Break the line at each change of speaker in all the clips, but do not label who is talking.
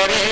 করে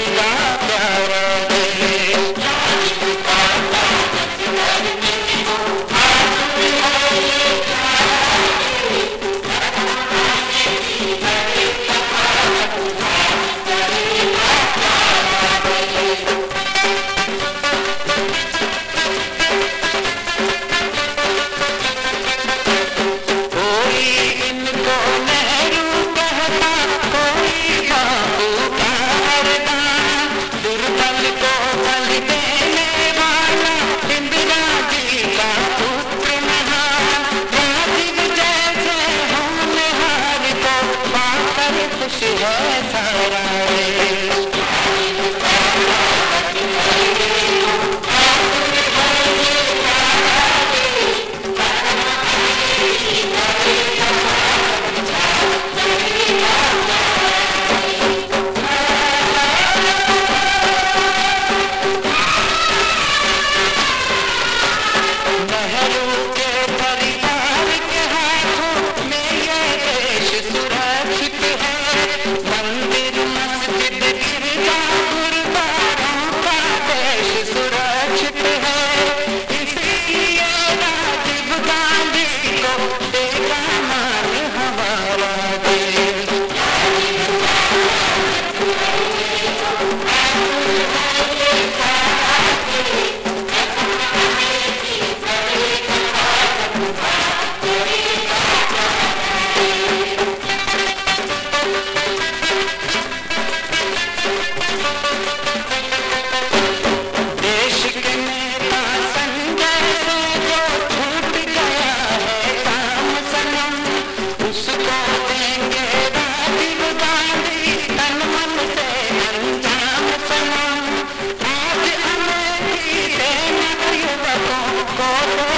Oh,